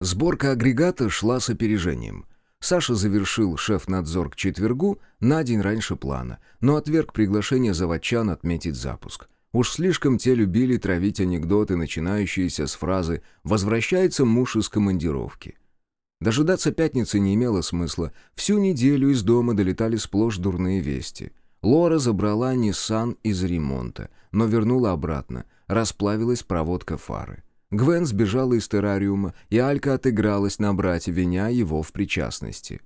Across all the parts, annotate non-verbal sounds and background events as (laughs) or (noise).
Сборка агрегата шла с опережением. Саша завершил шеф-надзор к четвергу на день раньше плана, но отверг приглашение заводчан отметить запуск. Уж слишком те любили травить анекдоты, начинающиеся с фразы «возвращается муж из командировки». Дожидаться пятницы не имело смысла. Всю неделю из дома долетали сплошь дурные вести. Лора забрала Ниссан из ремонта, но вернула обратно. Расплавилась проводка фары. Гвен сбежала из террариума, и Алька отыгралась на брате, виня его в причастности.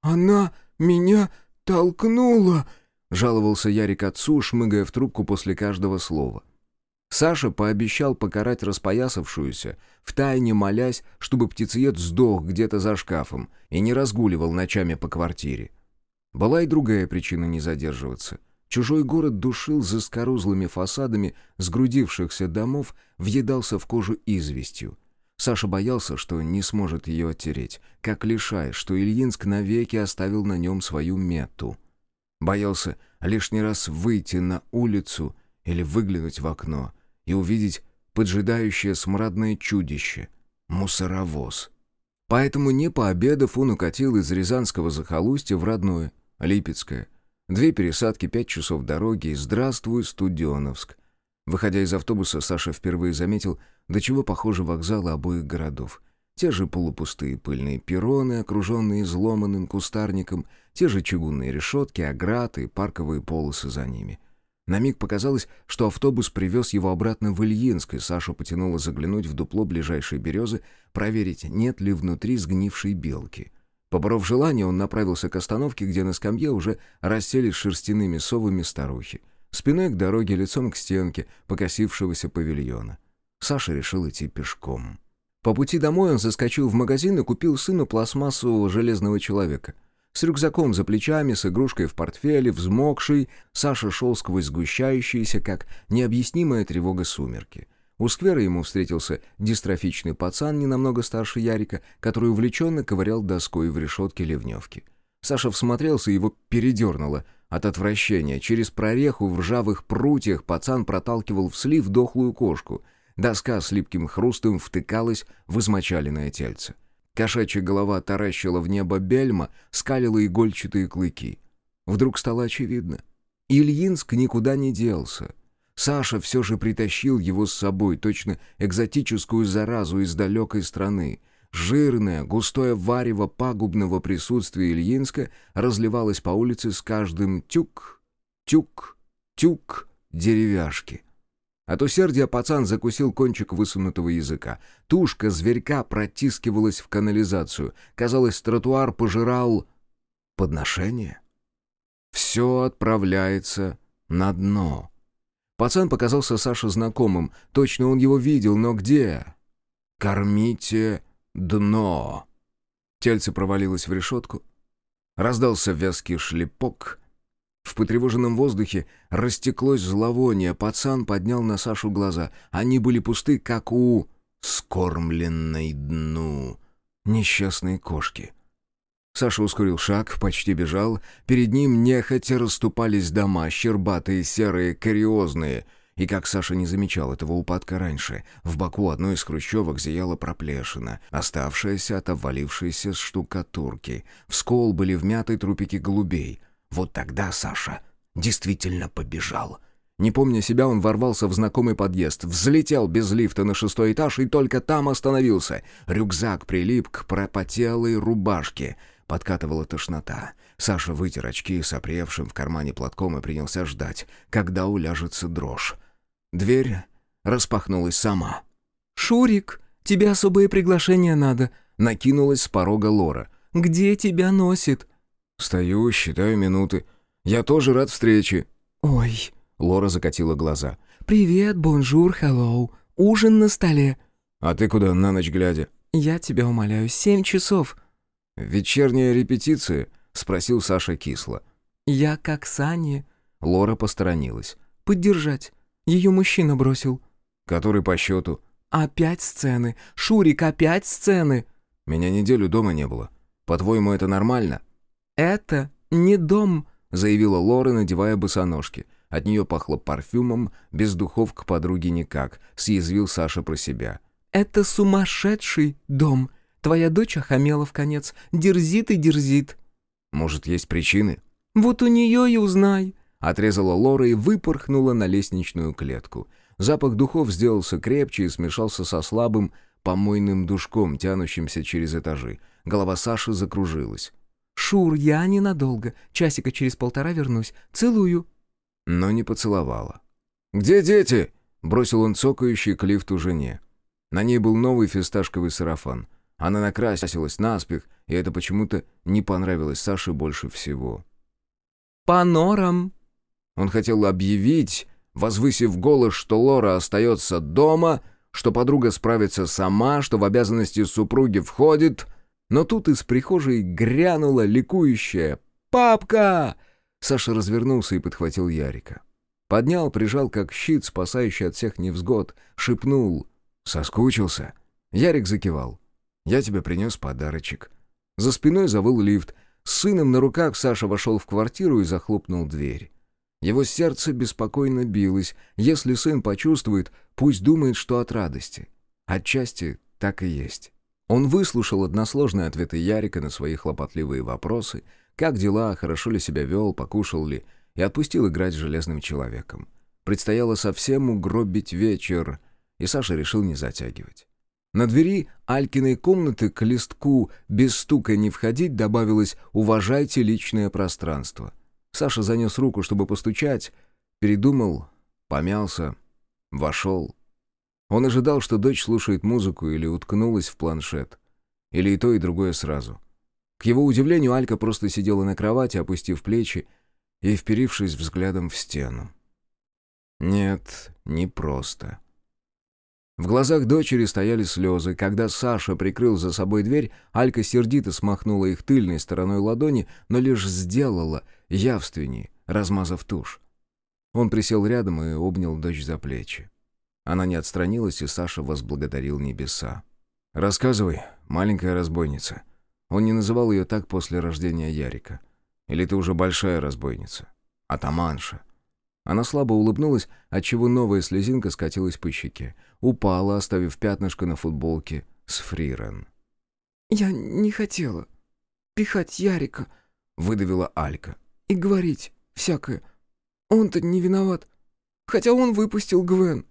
«Она меня толкнула!» — жаловался Ярик отцу, шмыгая в трубку после каждого слова. Саша пообещал покарать распоясавшуюся, втайне молясь, чтобы птицеед сдох где-то за шкафом и не разгуливал ночами по квартире. Была и другая причина не задерживаться. Чужой город душил за скорузлыми фасадами сгрудившихся домов, въедался в кожу известью. Саша боялся, что не сможет ее оттереть, как лишай, что Ильинск навеки оставил на нем свою мету. Боялся лишний раз выйти на улицу или выглянуть в окно и увидеть поджидающее смрадное чудище — мусоровоз. Поэтому, не пообедав, он укатил из Рязанского захолустья в родное, Липецкое — Две пересадки, пять часов дороги и здравствуй, Студеновск. Выходя из автобуса, Саша впервые заметил, до чего похожи вокзалы обоих городов. Те же полупустые пыльные перроны, окруженные изломанным кустарником, те же чугунные решетки, ограды и парковые полосы за ними. На миг показалось, что автобус привез его обратно в Ильинск, и Саша потянула заглянуть в дупло ближайшей березы, проверить, нет ли внутри сгнившей белки. Поборов желание, он направился к остановке, где на скамье уже расселись шерстяными совами старухи. Спиной к дороге, лицом к стенке покосившегося павильона. Саша решил идти пешком. По пути домой он заскочил в магазин и купил сыну пластмассового железного человека. С рюкзаком за плечами, с игрушкой в портфеле, взмокший, Саша шел сквозь сгущающиеся, как необъяснимая тревога сумерки. У сквера ему встретился дистрофичный пацан, не намного старше Ярика, который увлеченно ковырял доской в решетке ливневки. Саша всмотрелся и его передернуло. От отвращения через прореху в ржавых прутьях пацан проталкивал в слив дохлую кошку. Доска с липким хрустом втыкалась в измочаленное тельце. Кошачья голова таращила в небо бельма, скалила игольчатые клыки. Вдруг стало очевидно. Ильинск никуда не делся — Саша все же притащил его с собой, точно экзотическую заразу из далекой страны. Жирное, густое варево пагубного присутствия Ильинска разливалось по улице с каждым тюк, тюк, тюк деревяшки. От усердия пацан закусил кончик высунутого языка. Тушка зверька протискивалась в канализацию. Казалось, тротуар пожирал... подношение. Все отправляется на дно. Пацан показался Саше знакомым. Точно он его видел, но где? «Кормите дно!» Тельце провалилось в решетку. Раздался вязкий шлепок. В потревоженном воздухе растеклось зловоние. Пацан поднял на Сашу глаза. Они были пусты, как у скормленной дну несчастной кошки. Саша ускорил шаг, почти бежал. Перед ним нехотя расступались дома, щербатые, серые, кариозные. И как Саша не замечал этого упадка раньше, в боку одной из хрущевок зияла проплешина, оставшаяся от обвалившейся штукатурки. В скол были вмяты трупики голубей. Вот тогда Саша действительно побежал. Не помня себя, он ворвался в знакомый подъезд, взлетел без лифта на шестой этаж и только там остановился. Рюкзак прилип к пропотелой рубашке — Подкатывала тошнота. Саша вытер очки с опревшим в кармане платком и принялся ждать, когда уляжется дрожь. Дверь распахнулась сама. «Шурик, тебе особые приглашения надо», — накинулась с порога Лора. «Где тебя носит?» «Стою, считаю минуты. Я тоже рад встрече». «Ой», — Лора закатила глаза. «Привет, bonjour, hello. Ужин на столе». «А ты куда на ночь глядя?» «Я тебя умоляю, семь часов. «Вечерняя репетиция?» — спросил Саша кисло. «Я как Сани». Лора посторонилась. «Поддержать. Ее мужчина бросил». «Который по счету?» «Опять сцены. Шурик, опять сцены». «Меня неделю дома не было. По-твоему, это нормально?» «Это не дом», — заявила Лора, надевая босоножки. От нее пахло парфюмом, без духов к подруге никак, съязвил Саша про себя. «Это сумасшедший дом. Твоя дочь охамела в конец, дерзит и дерзит». «Может, есть причины?» «Вот у нее и узнай». Отрезала Лора и выпорхнула на лестничную клетку. Запах духов сделался крепче и смешался со слабым помойным душком, тянущимся через этажи. Голова Саши закружилась. «Шур, я ненадолго. Часика через полтора вернусь. Целую». Но не поцеловала. «Где дети?» — бросил он цокающий к лифту жене. На ней был новый фисташковый сарафан. Она накрасилась наспех, и это почему-то не понравилось Саше больше всего. «По норам!» Он хотел объявить, возвысив голос, что Лора остается дома, что подруга справится сама, что в обязанности супруги входит, но тут из прихожей грянула ликующая «Папка!». Саша развернулся и подхватил Ярика. Поднял, прижал как щит, спасающий от всех невзгод, шепнул «Соскучился?» Ярик закивал. «Я тебе принес подарочек». За спиной завыл лифт. С сыном на руках Саша вошел в квартиру и захлопнул дверь. Его сердце беспокойно билось. Если сын почувствует, пусть думает, что от радости. Отчасти так и есть. Он выслушал односложные ответы Ярика на свои хлопотливые вопросы, как дела, хорошо ли себя вел, покушал ли, и отпустил играть с железным человеком. Предстояло совсем угробить вечер, и Саша решил не затягивать. На двери Алькиной комнаты к листку «Без стука не входить» добавилось «Уважайте личное пространство». Саша занес руку, чтобы постучать, передумал, помялся, вошел. Он ожидал, что дочь слушает музыку или уткнулась в планшет. Или и то, и другое сразу. К его удивлению, Алька просто сидела на кровати, опустив плечи и вперившись взглядом в стену. Нет, не просто. В глазах дочери стояли слезы. Когда Саша прикрыл за собой дверь, Алька сердито смахнула их тыльной стороной ладони, но лишь сделала явственнее, размазав тушь. Он присел рядом и обнял дочь за плечи. Она не отстранилась, и Саша возблагодарил небеса. «Рассказывай, маленькая разбойница». Он не называл ее так после рождения Ярика. «Или ты уже большая разбойница? Атаманша?» Она слабо улыбнулась, отчего новая слезинка скатилась по щеке. Упала, оставив пятнышко на футболке с Фрирен. «Я не хотела пихать Ярика», — выдавила Алька. «И говорить всякое. Он-то не виноват. Хотя он выпустил Гвен.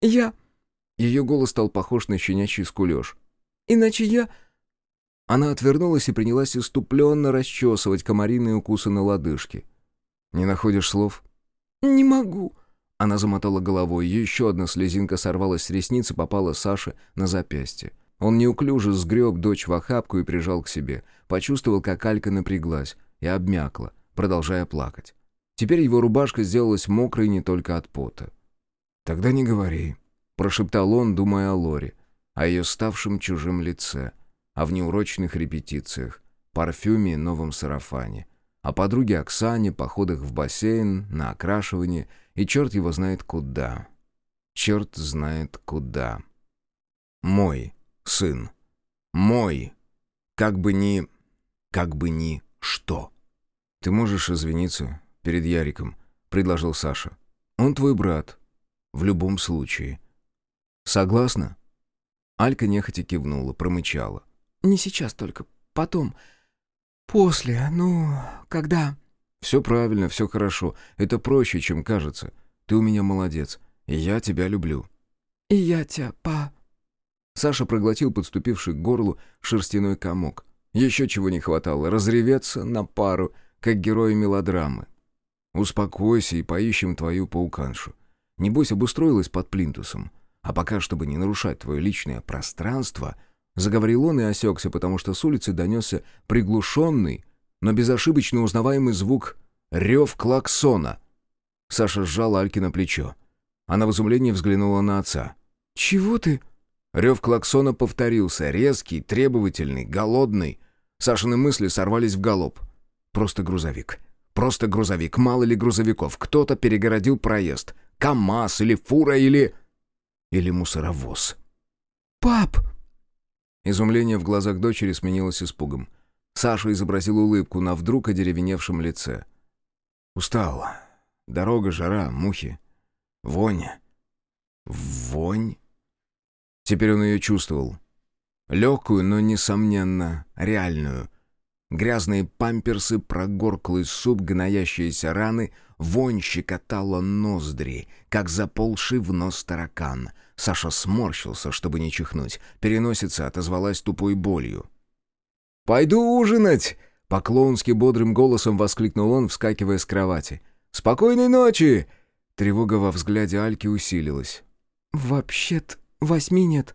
Я...» Ее голос стал похож на щенячий скулеж. «Иначе я...» Она отвернулась и принялась иступленно расчесывать комариные укусы на лодыжке. «Не находишь слов?» «Не могу». Она замотала головой, еще одна слезинка сорвалась с ресниц и попала Саше на запястье. Он неуклюже сгреб дочь в охапку и прижал к себе. Почувствовал, как Алька напряглась и обмякла, продолжая плакать. Теперь его рубашка сделалась мокрой не только от пота. «Тогда не говори», — прошептал он, думая о Лоре, о ее ставшем чужим лице, о внеурочных репетициях, парфюме и новом сарафане, о подруге Оксане, походах в бассейн, на окрашивание и черт его знает куда. Черт знает куда. Мой сын. Мой. Как бы ни... Как бы ни что. «Ты можешь извиниться перед Яриком», — предложил Саша. «Он твой брат. В любом случае». «Согласна?» Алька нехотя кивнула, промычала. «Не сейчас только. Потом. «После, ну, когда?» «Все правильно, все хорошо. Это проще, чем кажется. Ты у меня молодец, и я тебя люблю». «И я тебя, па...» Саша проглотил подступивший к горлу шерстяной комок. Еще чего не хватало, разреветься на пару, как герои мелодрамы. «Успокойся и поищем твою пауканшу. Небось, обустроилась под плинтусом. А пока, чтобы не нарушать твое личное пространство...» Заговорил он и осекся, потому что с улицы донесся приглушенный, но безошибочно узнаваемый звук рев клаксона. Саша сжал Альки на плечо. Она в изумлении взглянула на отца. «Чего ты?» Рев клаксона повторился, резкий, требовательный, голодный. Сашины мысли сорвались в галоп. Просто грузовик. Просто грузовик. Мало ли грузовиков. Кто-то перегородил проезд. КамАЗ или фура или... Или мусоровоз. «Пап!» Изумление в глазах дочери сменилось испугом. Саша изобразил улыбку на вдруг одеревеневшем лице. «Устал. Дорога, жара, мухи. Вонь. Вонь?» Теперь он ее чувствовал. Легкую, но, несомненно, реальную. Грязные памперсы, прогорклый суп, гноящиеся раны, вонь щекотала ноздри, как заползший в нос таракан. Саша сморщился, чтобы не чихнуть. Переносица отозвалась тупой болью. «Пойду ужинать!» — по-клоунски бодрым голосом воскликнул он, вскакивая с кровати. «Спокойной ночи!» Тревога во взгляде Альки усилилась. «Вообще-то восьми нет».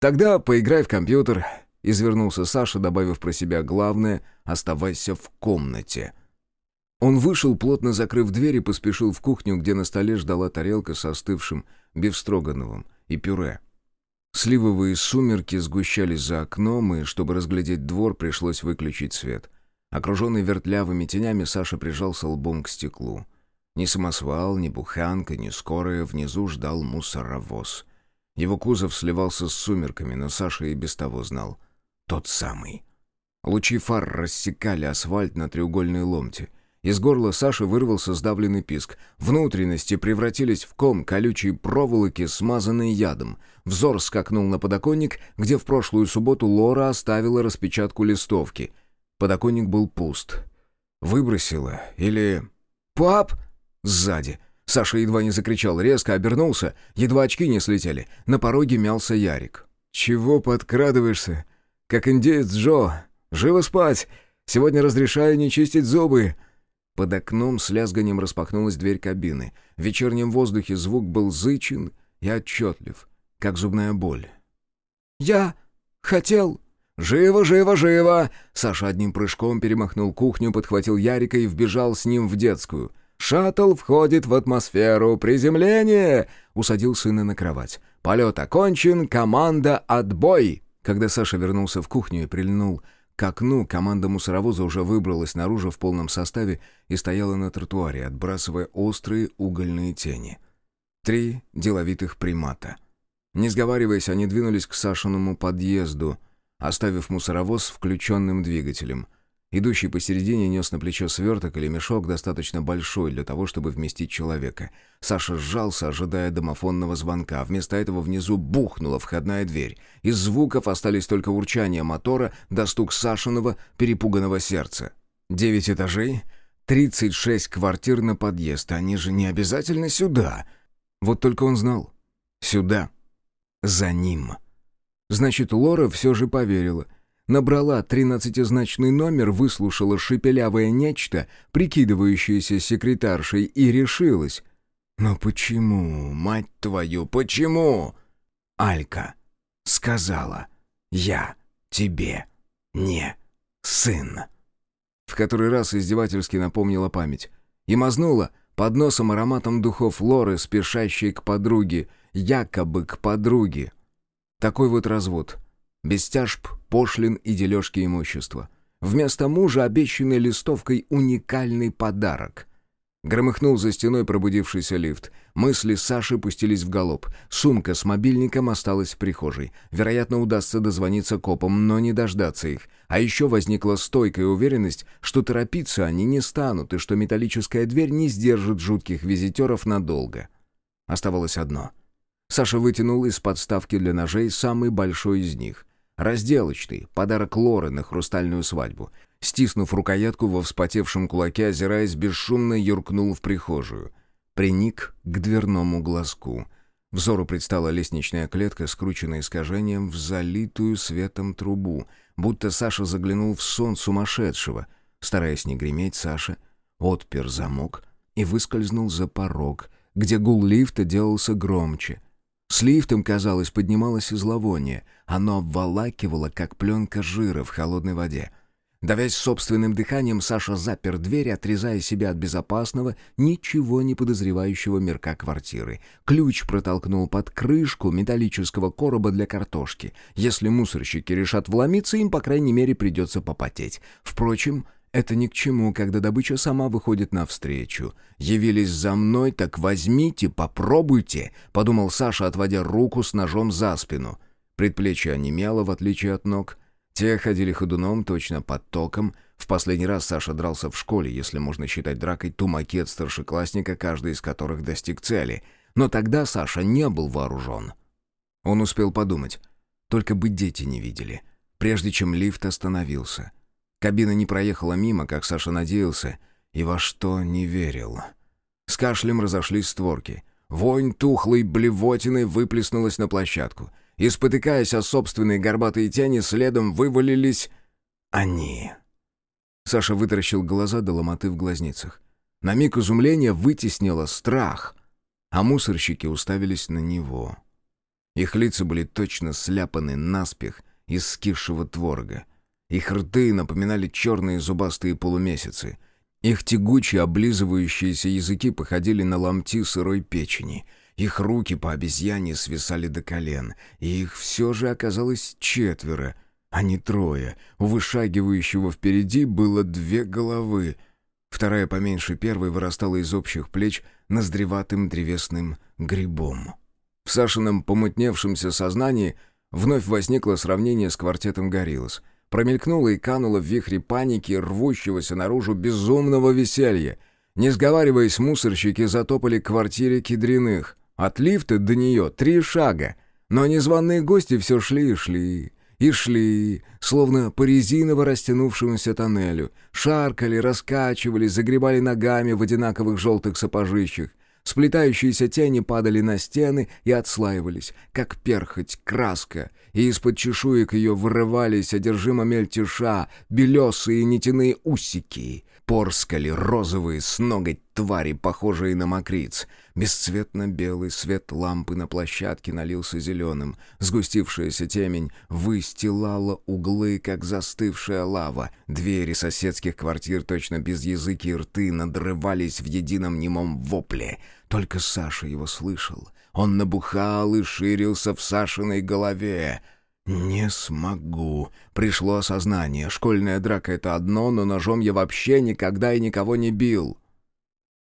«Тогда поиграй в компьютер», — извернулся Саша, добавив про себя главное «оставайся в комнате». Он вышел, плотно закрыв дверь, и поспешил в кухню, где на столе ждала тарелка с остывшим бифстрогановым и пюре. Сливовые сумерки сгущались за окном, и, чтобы разглядеть двор, пришлось выключить свет. Окруженный вертлявыми тенями, Саша прижался лбом к стеклу. Ни самосвал, ни буханка, ни скорая внизу ждал мусоровоз. Его кузов сливался с сумерками, но Саша и без того знал. Тот самый. Лучи фар рассекали асфальт на треугольные ломти. Из горла Саши вырвался сдавленный писк. Внутренности превратились в ком колючей проволоки, смазанной ядом. Взор скакнул на подоконник, где в прошлую субботу Лора оставила распечатку листовки. Подоконник был пуст. Выбросила или... «Пап!» Сзади. Саша едва не закричал, резко обернулся, едва очки не слетели. На пороге мялся Ярик. «Чего подкрадываешься? Как индеец Джо. Живо спать! Сегодня разрешаю не чистить зубы!» Под окном с лязганием распахнулась дверь кабины. В вечернем воздухе звук был зычен и отчетлив, как зубная боль. «Я хотел...» «Живо, живо, живо!» Саша одним прыжком перемахнул кухню, подхватил Ярика и вбежал с ним в детскую — «Шаттл входит в атмосферу. Приземление!» Усадил сына на кровать. «Полет окончен. Команда «Отбой!» Когда Саша вернулся в кухню и прильнул к окну, команда мусоровоза уже выбралась наружу в полном составе и стояла на тротуаре, отбрасывая острые угольные тени. Три деловитых примата. Не сговариваясь, они двинулись к Сашиному подъезду, оставив мусоровоз включенным двигателем — Идущий посередине нес на плечо сверток или мешок, достаточно большой для того, чтобы вместить человека. Саша сжался, ожидая домофонного звонка. Вместо этого внизу бухнула входная дверь. Из звуков остались только урчание мотора да стук Сашиного перепуганного сердца. Девять этажей, тридцать шесть квартир на подъезд. Они же не обязательно сюда. Вот только он знал. Сюда. За ним. Значит, Лора все же поверила — Набрала тринадцатизначный номер, выслушала шепелявое нечто, прикидывающееся секретаршей, и решилась. «Но почему, мать твою, почему?» Алька сказала «Я тебе не сын». В который раз издевательски напомнила память. И мазнула под носом ароматом духов Лоры, спешащей к подруге, якобы к подруге. Такой вот развод. Без тяжб, пошлин и дележки имущества. Вместо мужа обещанный листовкой уникальный подарок. Громыхнул за стеной пробудившийся лифт. Мысли Саши пустились в галоп. Сумка с мобильником осталась в прихожей. Вероятно, удастся дозвониться копам, но не дождаться их. А еще возникла стойкая уверенность, что торопиться они не станут и что металлическая дверь не сдержит жутких визитеров надолго. Оставалось одно. Саша вытянул из подставки для ножей самый большой из них — Разделочный, подарок Лоры на хрустальную свадьбу. Стиснув рукоятку во вспотевшем кулаке, озираясь, бесшумно юркнул в прихожую. Приник к дверному глазку. Взору предстала лестничная клетка, скрученная искажением в залитую светом трубу, будто Саша заглянул в сон сумасшедшего. Стараясь не греметь, Саша отпер замок и выскользнул за порог, где гул лифта делался громче. С лифтом, казалось, поднималось и зловоние. Оно обволакивало, как пленка жира в холодной воде. Давясь собственным дыханием, Саша запер дверь, отрезая себя от безопасного, ничего не подозревающего мирка квартиры. Ключ протолкнул под крышку металлического короба для картошки. Если мусорщики решат вломиться, им, по крайней мере, придется попотеть. Впрочем, это ни к чему, когда добыча сама выходит навстречу. Явились за мной, так возьмите, попробуйте, подумал Саша, отводя руку с ножом за спину. Предплечье онемело, в отличие от ног. Те ходили ходуном, точно под током. В последний раз Саша дрался в школе, если можно считать дракой ту макет старшеклассника, каждый из которых достиг цели. Но тогда Саша не был вооружен. Он успел подумать. Только бы дети не видели. Прежде чем лифт остановился. Кабина не проехала мимо, как Саша надеялся, и во что не верил. С кашлем разошлись створки. Вонь тухлой блевотины выплеснулась на площадку. И, спотыкаясь о собственные горбатые тени, следом вывалились они. Саша вытаращил глаза до ломоты в глазницах. На миг изумления вытеснило страх, а мусорщики уставились на него. Их лица были точно сляпаны наспех из скисшего творога. Их рты напоминали черные зубастые полумесяцы. Их тягучие облизывающиеся языки походили на ломти сырой печени. Их руки по обезьяне свисали до колен. И их все же оказалось четверо, а не трое. У вышагивающего впереди было две головы. Вторая поменьше первой вырастала из общих плеч ноздреватым древесным грибом. В Сашином помутневшемся сознании вновь возникло сравнение с квартетом «Гориллас». Промелькнуло и кануло в вихре паники, рвущегося наружу безумного веселья. Не сговариваясь, мусорщики затопали квартире Кедриных. От лифта до нее три шага. Но незваные гости все шли и шли. И шли, словно по резиново растянувшемуся тоннелю. Шаркали, раскачивались, загребали ногами в одинаковых желтых сапожищах. Сплетающиеся тени падали на стены и отслаивались, как перхоть, краска, и из-под чешуек ее вырывались одержимо мельтеша белесые нитяные усики, порскали розовые с ноготь твари, похожие на мокриц. Бесцветно-белый свет лампы на площадке налился зеленым. Сгустившаяся темень выстилала углы, как застывшая лава. Двери соседских квартир точно без языки и рты надрывались в едином немом вопле. Только Саша его слышал. Он набухал и ширился в Сашиной голове. «Не смогу». Пришло осознание. Школьная драка — это одно, но ножом я вообще никогда и никого не бил.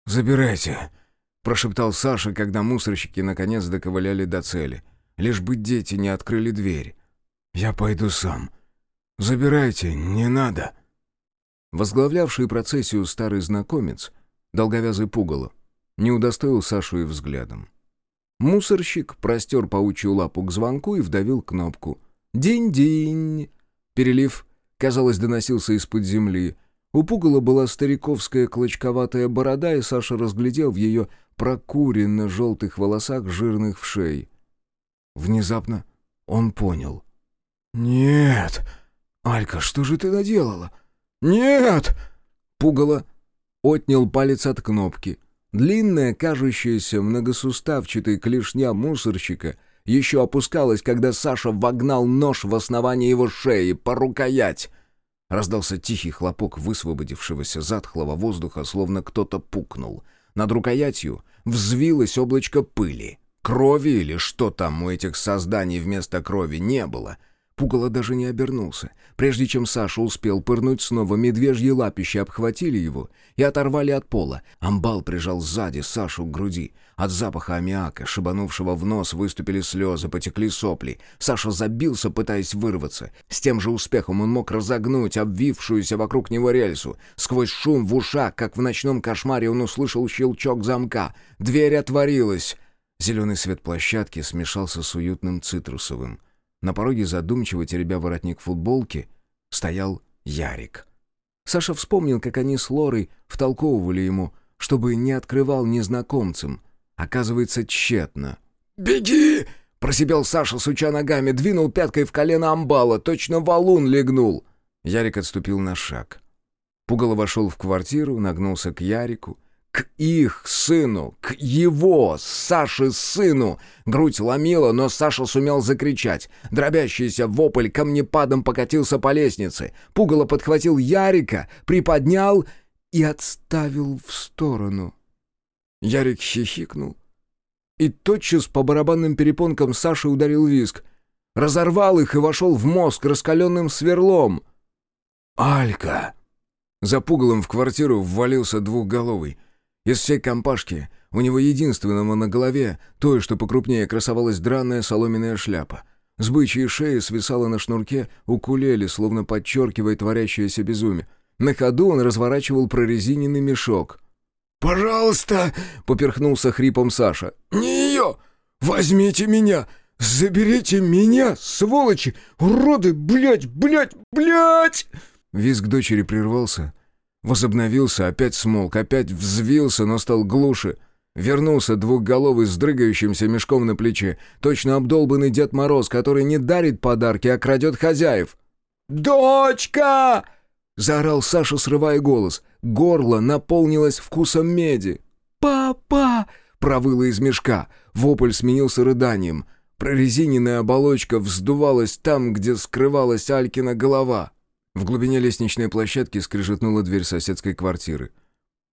«Забирайте», — прошептал Саша, когда мусорщики наконец доковыляли до цели. Лишь бы дети не открыли дверь. «Я пойду сам. Забирайте, не надо». Возглавлявший процессию старый знакомец, долговязый пугало, не удостоил Сашу и взглядом. Мусорщик простер паучью лапу к звонку и вдавил кнопку. «Динь-динь!» Перелив, казалось, доносился из-под земли. У пугала была стариковская клочковатая борода, и Саша разглядел в ее прокуренно-желтых волосах жирных вшей. Внезапно он понял. «Нет! Алька, что же ты наделала?» «Нет!» Пугало отнял палец от кнопки. Длинная, кажущаяся многосуставчатой клешня мусорщика еще опускалась, когда Саша вогнал нож в основание его шеи по рукоять. Раздался тихий хлопок высвободившегося затхлого воздуха, словно кто-то пукнул. Над рукоятью взвилось облачко пыли. Крови или что там у этих созданий вместо крови не было — Пугало даже не обернулся. Прежде чем Саша успел пырнуть снова, медвежьи лапища обхватили его и оторвали от пола. Амбал прижал сзади Сашу к груди. От запаха аммиака, шибанувшего в нос, выступили слезы, потекли сопли. Саша забился, пытаясь вырваться. С тем же успехом он мог разогнуть обвившуюся вокруг него рельсу. Сквозь шум в ушах, как в ночном кошмаре, он услышал щелчок замка. Дверь отворилась. Зеленый свет площадки смешался с уютным цитрусовым. На пороге задумчиво теребя воротник футболки стоял Ярик. Саша вспомнил, как они с Лорой втолковывали ему, чтобы не открывал незнакомцам. Оказывается, тщетно. «Беги!» — просипел Саша, суча ногами, двинул пяткой в колено амбала, точно валун легнул. Ярик отступил на шаг. Пугало вошел в квартиру, нагнулся к Ярику, к их сыну, к его, Саше сыну. Грудь ломила, но Саша сумел закричать. Дробящийся вопль камнепадом покатился по лестнице. Пугало подхватил Ярика, приподнял и отставил в сторону. Ярик хихикнул. И тотчас по барабанным перепонкам Саши ударил виск. Разорвал их и вошел в мозг раскаленным сверлом. «Алька!» За пугалом в квартиру ввалился двухголовый. Из всей компашки у него единственного на голове, той, что покрупнее, красовалась драная соломенная шляпа. С бычьей шеи свисала на шнурке укулеле, словно подчеркивая творящееся безумие. На ходу он разворачивал прорезиненный мешок. «Пожалуйста!» — поперхнулся хрипом Саша. «Не ее! Возьмите меня! «Заберите меня, сволочи! Уроды! Блядь, блядь, блядь!» Визг дочери прервался. Возобновился, опять смолк, опять взвился, но стал глуше. Вернулся двухголовый с дрыгающимся мешком на плече, точно обдолбанный Дед Мороз, который не дарит подарки, а крадет хозяев. «Дочка!» — заорал Саша, срывая голос. Горло наполнилось вкусом меди. «Папа!» — провыло из мешка. Вопль сменился рыданием. Прорезиненная оболочка вздувалась там, где скрывалась Алькина голова. В глубине лестничной площадки скрежетнула дверь соседской квартиры.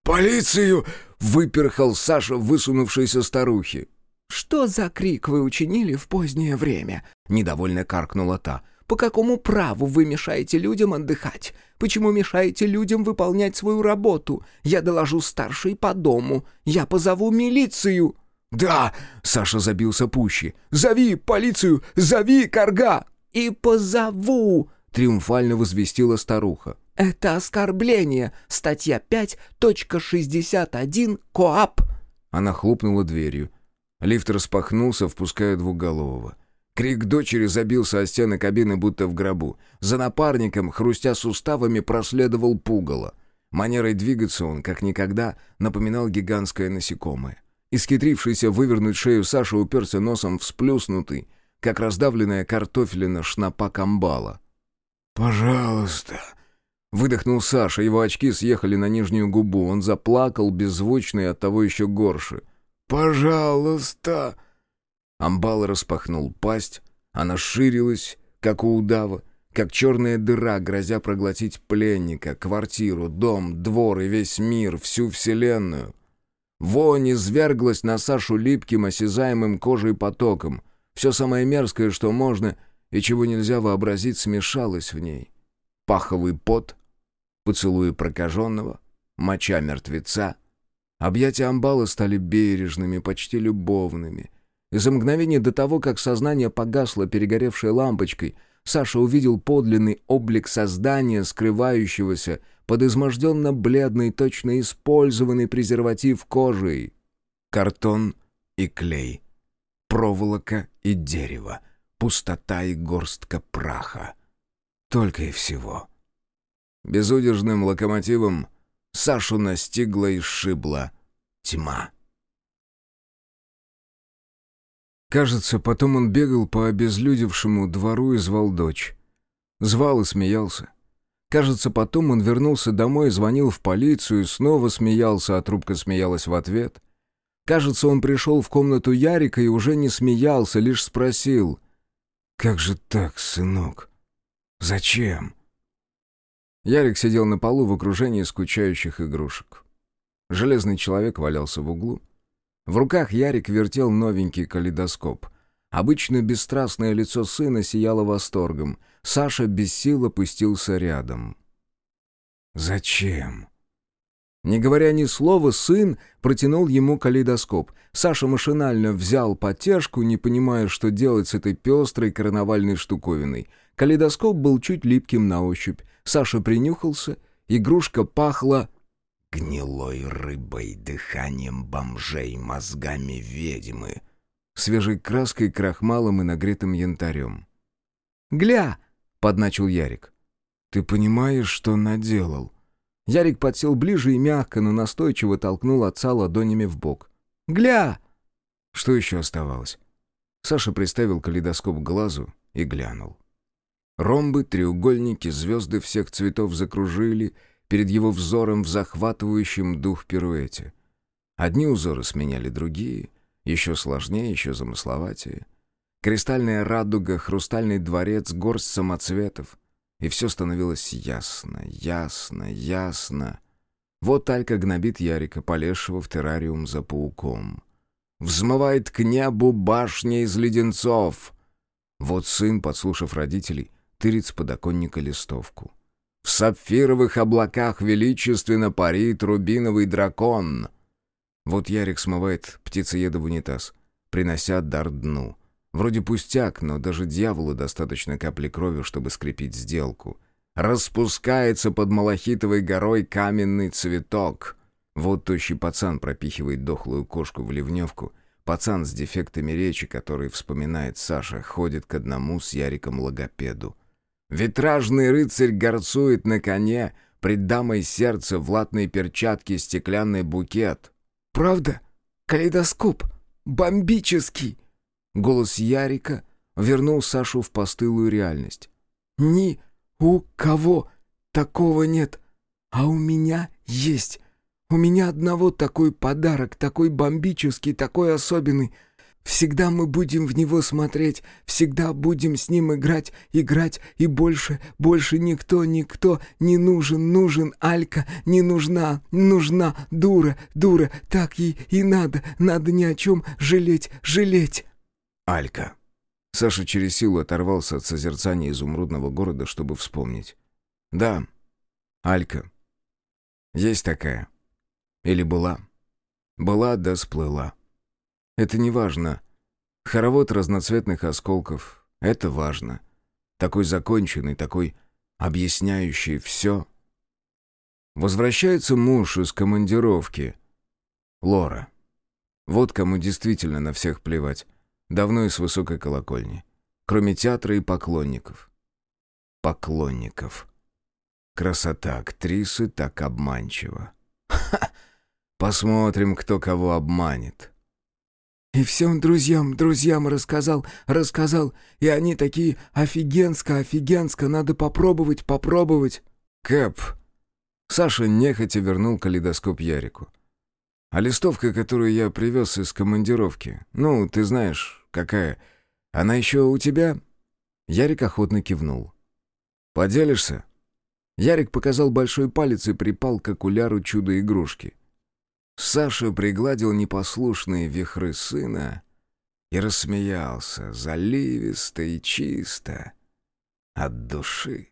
«Полицию!» — выперхал Саша, высунувшейся старухи. «Что за крик вы учинили в позднее время?» — недовольно каркнула та. «По какому праву вы мешаете людям отдыхать? Почему мешаете людям выполнять свою работу? Я доложу старшей по дому. Я позову милицию!» «Да!» — Саша забился пуще. «Зови полицию! Зови Карга!» «И позову!» — триумфально возвестила старуха. «Это оскорбление! Статья 5.61 КОАП!» Она хлопнула дверью. Лифт распахнулся, впуская двухголового. Крик дочери забился о стены кабины, будто в гробу. За напарником, хрустя суставами, проследовал пугало. Манерой двигаться он, как никогда, напоминал гигантское насекомое. Искитрившийся вывернуть шею Саша уперся носом в сплюснутый, как раздавленная картофелина шнапа камбала. «Пожалуйста!» Выдохнул Саша, его очки съехали на нижнюю губу. Он заплакал, беззвучно и оттого еще горше. «Пожалуйста!» Амбал распахнул пасть, она ширилась, как у удава, как черная дыра, грозя проглотить пленника, квартиру, дом, двор и весь мир, всю вселенную. Вонь изверглась на Сашу липким, осязаемым кожей потоком. Все самое мерзкое, что можно и чего нельзя вообразить, смешалось в ней. Паховый пот, поцелуи прокаженного, моча мертвеца. Объятия амбала стали бережными, почти любовными. За мгновение до того, как сознание погасло перегоревшей лампочкой, Саша увидел подлинный облик создания, скрывающегося под изможденно-бледный, точно использованный презерватив кожей. Картон и клей, проволока и дерево, пустота и горстка праха. Только и всего. Безудержным локомотивом Сашу настигла и сшибла тьма. Кажется, потом он бегал по обезлюдевшему двору и звал дочь. Звал и смеялся. Кажется, потом он вернулся домой и звонил в полицию и снова смеялся, а трубка смеялась в ответ. Кажется, он пришел в комнату Ярика и уже не смеялся, лишь спросил. «Как же так, сынок? Зачем?» Ярик сидел на полу в окружении скучающих игрушек. Железный человек валялся в углу. В руках Ярик вертел новенький калейдоскоп. Обычно бесстрастное лицо сына сияло восторгом. Саша без сил опустился рядом. «Зачем?» Не говоря ни слова, сын протянул ему калейдоскоп. Саша машинально взял потяжку, не понимая, что делать с этой пестрой карнавальной штуковиной. Калейдоскоп был чуть липким на ощупь. Саша принюхался, игрушка пахла гнилой рыбой, дыханием бомжей, мозгами ведьмы, свежей краской, крахмалом и нагретым янтарем. «Гля!» — подначил Ярик. «Ты понимаешь, что наделал?» Ярик подсел ближе и мягко, но настойчиво толкнул отца ладонями в бок. «Гля!» Что еще оставалось? Саша приставил калейдоскоп к глазу и глянул. Ромбы, треугольники, звезды всех цветов закружили перед его взором в захватывающем дух пируэте. Одни узоры сменяли другие, еще сложнее, еще замысловатее. Кристальная радуга, хрустальный дворец, горсть самоцветов. И все становилось ясно, ясно, ясно. Вот Алька гнобит Ярика, полезшего в террариум за пауком. Взмывает к небу башня из леденцов. Вот сын, подслушав родителей, тырит с подоконника листовку. В сапфировых облаках величественно парит рубиновый дракон. Вот Ярик смывает птицееда в унитаз, принося дар дну. Вроде пустяк, но даже дьяволу достаточно капли крови, чтобы скрепить сделку. Распускается под малахитовой горой каменный цветок. Вот тощий пацан пропихивает дохлую кошку в ливневку, Пацан с дефектами речи, который вспоминает Саша, ходит к одному с Яриком-логопеду. Витражный рыцарь горцует на коне, пред дамой сердце в латной перчатке стеклянный букет. «Правда? Калейдоскоп! Бомбический!» Голос Ярика вернул Сашу в постылую реальность. «Ни у кого такого нет, а у меня есть. У меня одного такой подарок, такой бомбический, такой особенный. Всегда мы будем в него смотреть, всегда будем с ним играть, играть, и больше, больше никто, никто не нужен, нужен Алька, не нужна, нужна, дура, дура, так ей и надо, надо ни о чем жалеть, жалеть. Алька. Саша через силу оторвался от созерцания изумрудного города, чтобы вспомнить. Да, Алька. Есть такая. Или была? Была да сплыла. Это не важно. Хоровод разноцветных осколков — это важно. Такой законченный, такой объясняющий все. Возвращается муж из командировки. Лора. Вот кому действительно на всех плевать. Давно и с высокой колокольни. Кроме театра и поклонников. Поклонников. Красота актрисы так обманчива. (laughs) Ха! Посмотрим, кто кого обманет. И всем друзьям, друзьям рассказал, рассказал. И они такие офигенско, офигенско, надо попробовать, попробовать. Кэп. Саша нехотя вернул калейдоскоп Ярику. А листовка, которую я привез из командировки, ну, ты знаешь, какая, она еще у тебя? Ярик охотно кивнул. Поделишься? Ярик показал большой палец и припал к окуляру чудо-игрушки. Саша пригладил непослушные вихры сына и рассмеялся заливисто и чисто от души.